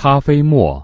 咖啡沫